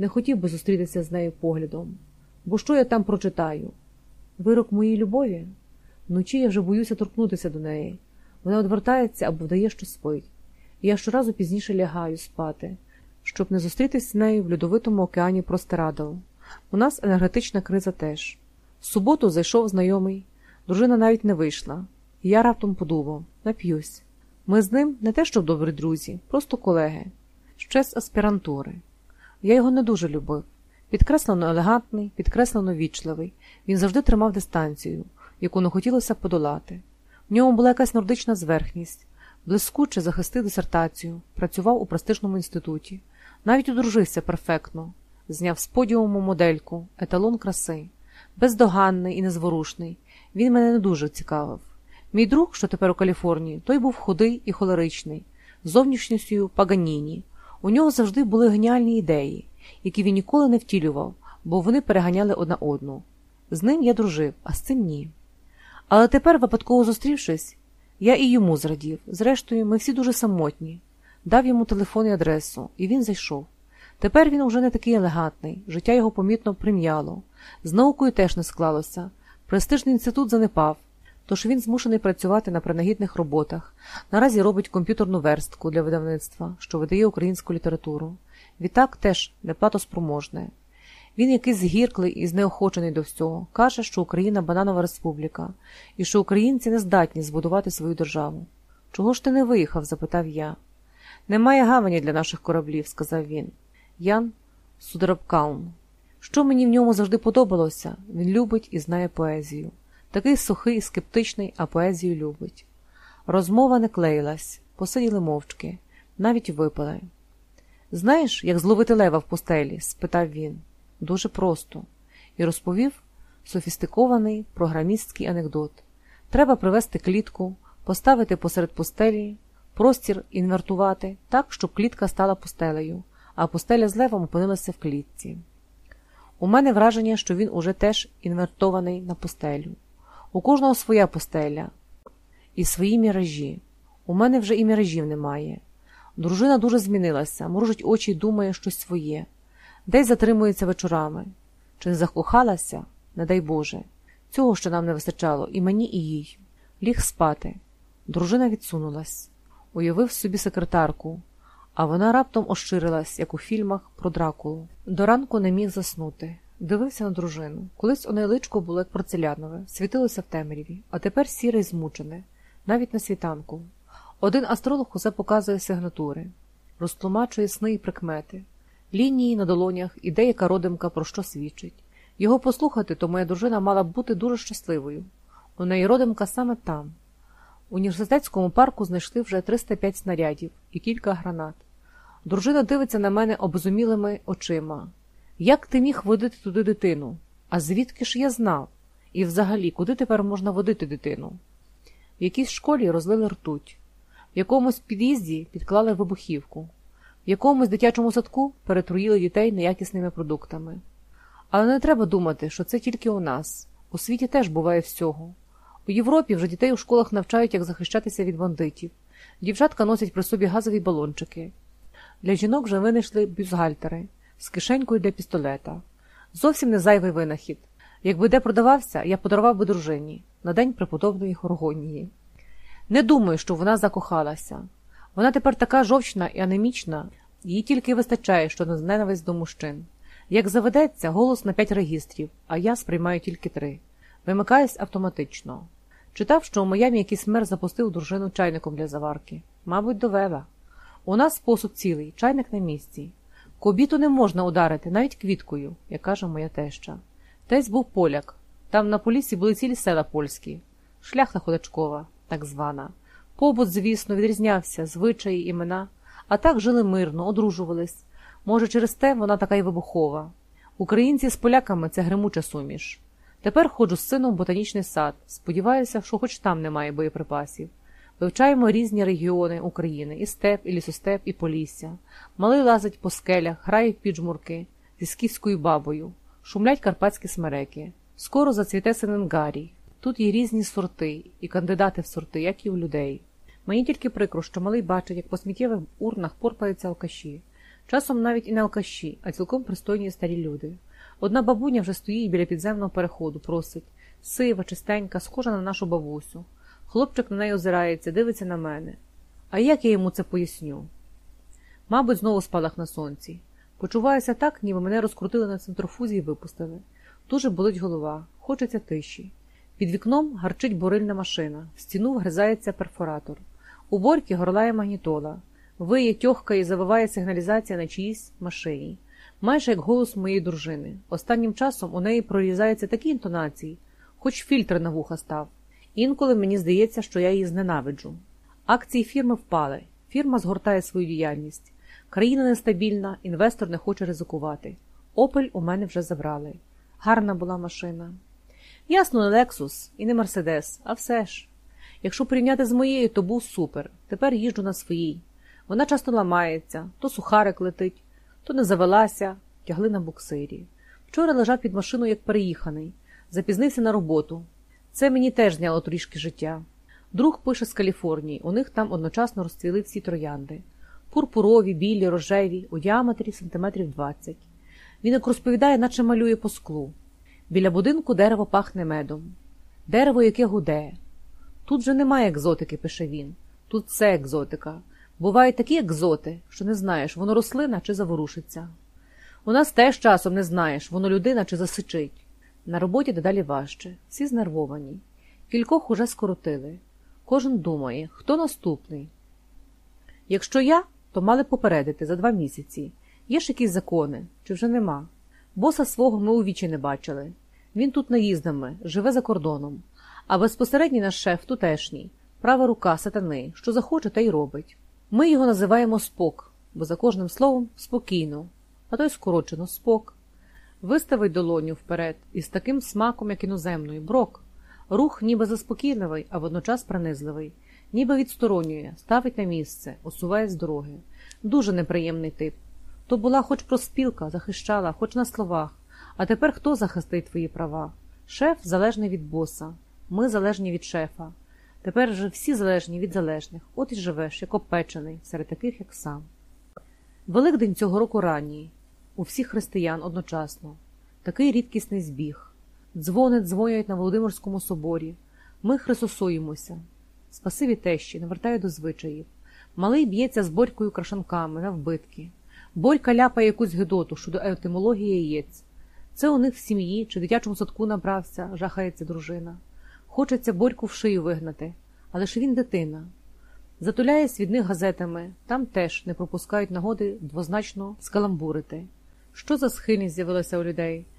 не хотів би зустрітися з нею поглядом. Бо що я там прочитаю? Вирок моїй любові? Вночі я вже боюся торкнутися до неї. Вона одвертається або вдає, що спить. І я щоразу пізніше лягаю спати, щоб не зустрітися з нею в льодовитому океані простирадл. У нас енергетична криза теж. В суботу зайшов знайомий, дружина навіть не вийшла, і я раптом подумав нап'юсь. Ми з ним не те, щоб добрі друзі, просто колеги, ще з аспірантури. Я його не дуже любив. Підкреслено елегантний, підкреслено вічливий. Він завжди тримав дистанцію, яку не хотілося подолати. В ньому була якась нордична зверхність, блискуче захистив дисертацію, працював у престижному інституті, навіть одружився перфектно, зняв з подіуму модельку, еталон краси, бездоганний і незворушний. Він мене не дуже цікавив. Мій друг, що тепер у Каліфорнії, той був худий і холеричний, зовнішністю Паганіні. У нього завжди були геніальні ідеї, які він ніколи не втілював, бо вони переганяли одна одну. З ним я дружив, а з цим ні. Але тепер, випадково зустрівшись, я і йому зрадів. Зрештою, ми всі дуже самотні. Дав йому телефон і адресу, і він зайшов. Тепер він уже не такий елегантний, життя його помітно прим'яло. З наукою теж не склалося. Престижний інститут занепав, тож він змушений працювати на принагідних роботах. Наразі робить комп'ютерну верстку для видавництва, що видає українську літературу. Відтак теж неплатоспроможне. Він якийсь згірклий і знеохочений до всього, каже, що Україна бананова республіка, і що українці не здатні збудувати свою державу. Чого ж ти не виїхав? запитав я. Немає гавані для наших кораблів, сказав він. Ян Сударабкаун. Що мені в ньому завжди подобалося, він любить і знає поезію. Такий сухий, скептичний, а поезію любить. Розмова не клеїлась, посиділи мовчки, навіть випили. Знаєш, як зловити лева в пустелі? спитав він. Дуже просто. І розповів софістикований програмістський анекдот. Треба привезти клітку, поставити посеред пустелі, простір інвертувати так, щоб клітка стала пустелею, а пустеля з левом опинилася в клітці. У мене враження, що він уже теж інвертований на пустелю. У кожного своя пустеля і свої міражі. У мене вже і міражів немає. Дружина дуже змінилася, мружить очі й думає щось своє, десь затримується вечорами. Чи не закохалася, не дай Боже. Цього ще нам не вистачало і мені, і їй. Ліг спати. Дружина відсунулась, уявив собі секретарку, а вона раптом ощирилась, як у фільмах про дракулу. До ранку не міг заснути. Дивився на дружину. Колись у неї личко було як порцелянове, світилося в темряві, а тепер сіре й змучене, навіть на світанку. Один астролог усе показує сигнатури, розтлумачує сни і прикмети, лінії на долонях і деяка родимка про що свідчить. Його послухати, то моя дружина мала б бути дуже щасливою. У неї родимка саме там. У університетському парку знайшли вже 305 снарядів і кілька гранат. Дружина дивиться на мене обезумілими очима. Як ти міг водити туди дитину? А звідки ж я знав? І взагалі, куди тепер можна водити дитину? В якійсь школі розлили ртуть, в якомусь під'їзді підклали вибухівку, в якомусь дитячому садку перетруїли дітей неякісними продуктами. Але не треба думати, що це тільки у нас. У світі теж буває всього. У Європі вже дітей у школах навчають, як захищатися від бандитів. Дівчатка носять при собі газові балончики. Для жінок вже винайшли бюзгальтери з кишенькою для пістолета. Зовсім не зайвий винахід. Якби де продавався, я подарував би дружині на день преподобної Хоргонії. Не думаю, що вона закохалася. Вона тепер така жовчна і анемічна, їй тільки вистачає, що на ненависть до мужчин. Як заведеться, голос на п'ять регістрів, а я сприймаю тільки три. Вимикаюсь автоматично. Читав, що у Майамі якийсь мер запустив дружину чайником для заварки. Мабуть, довела. У нас посуд цілий, чайник на місці. Кобіту не можна ударити, навіть квіткою, як каже моя теща. Тесь був поляк. Там на полісі були цілі села польські, шляхта ходачкова, так звана. Побут, звісно, відрізнявся, звичаї, імена, а так жили мирно, одружувались. Може, через те вона така й вибухова. Українці з поляками це гримуча суміш. Тепер ходжу з сином в ботанічний сад. Сподіваюся, що хоч там немає боєприпасів. Вивчаємо різні регіони України і степ, і лісостеп, і полісся. Малий лазить по скелях, грає в піджмурки зі скіфською бабою, шумлять карпатські смереки. Скоро зацвіте сененгарій. Тут є різні сорти і кандидати в сорти, як і у людей. Мені тільки прикро, що малий бачить, як по сміттєвих урнах порпаються алкаші. Часом навіть і не алкаші, а цілком пристойні старі люди. Одна бабуня вже стоїть біля підземного переходу, просить сива, чистенька, схожа на нашу бабусю. Хлопчик на неї озирається, дивиться на мене. А як я йому це поясню? Мабуть, знову спалах на сонці. Почуваюся так, ніби мене розкрутили на центрофузі і випустили. Дуже болить голова, хочеться тиші. Під вікном гарчить бурильна машина, в стіну вгризається перфоратор. У борті горлає магнітола, виє, тьохкає і завиває сигналізація на чиїсь машині. Майже як голос моєї дружини. Останнім часом у неї прорізаються такі інтонації, хоч фільтр на вуха став. Інколи мені здається, що я її зненавиджу. Акції фірми впали, фірма згортає свою діяльність. Країна нестабільна, інвестор не хоче ризикувати. Опель у мене вже забрали. Гарна була машина. Ясно, не Лексус і не Мерседес, а все ж. Якщо порівняти з моєю, то був супер. Тепер їжджу на своїй. Вона часто ламається, то сухарик летить, то не завелася, тягли на буксирі. Вчора лежав під машиною, як переїханий, запізнився на роботу. Це мені теж зняло трішки життя. Друг пише з Каліфорнії, у них там одночасно розцвіли всі троянди. Пурпурові, білі, рожеві, у діаметрі сантиметрів 20. Він як розповідає, наче малює по склу. Біля будинку дерево пахне медом. Дерево, яке гуде. Тут же немає екзотики, пише він. Тут все екзотика. Бувають такі екзоти, що не знаєш, воно рослина чи заворушиться. У нас теж часом не знаєш, воно людина чи засичить. На роботі дедалі важче, всі знервовані. Кількох уже скоротили. Кожен думає, хто наступний. Якщо я, то мали попередити за два місяці. Є ж якісь закони, чи вже нема. Боса свого ми у вічі не бачили. Він тут наїздами, живе за кордоном, а безпосередній наш шеф тутешній, права рука сатани, що захоче, те й робить. Ми його називаємо спок, бо за кожним словом спокійно, а то й скорочено спок. Виставить долоню вперед із таким смаком, як іноземної, брок. Рух ніби заспокійливий, а водночас пронизливий, ніби відсторонює, ставить на місце, усуває з дороги. Дуже неприємний тип. То була хоч проспілка, захищала, хоч на словах. А тепер хто захистить твої права? Шеф залежний від боса, ми залежні від шефа. Тепер же всі залежні від залежних, от і живеш, як опечений, серед таких, як сам. Великдень цього року ранній, у всіх християн одночасно, такий рідкісний збіг. Дзвони дзвонять на Володимирському соборі. Ми хрисосуємося. Спасиві тещі, навертаю до звичаїв. Малий б'ється з борькою крашанками на вбитки. Борька ляпає якусь гидоту щодо етимології яєць. Це у них в сім'ї чи дитячому садку набрався, жахається дружина. Хочеться Борьку в шию вигнати, але ж він дитина. Затуляє від них газетами, там теж не пропускають нагоди двозначно скаламбурити. Що за схильність з'явилася у людей?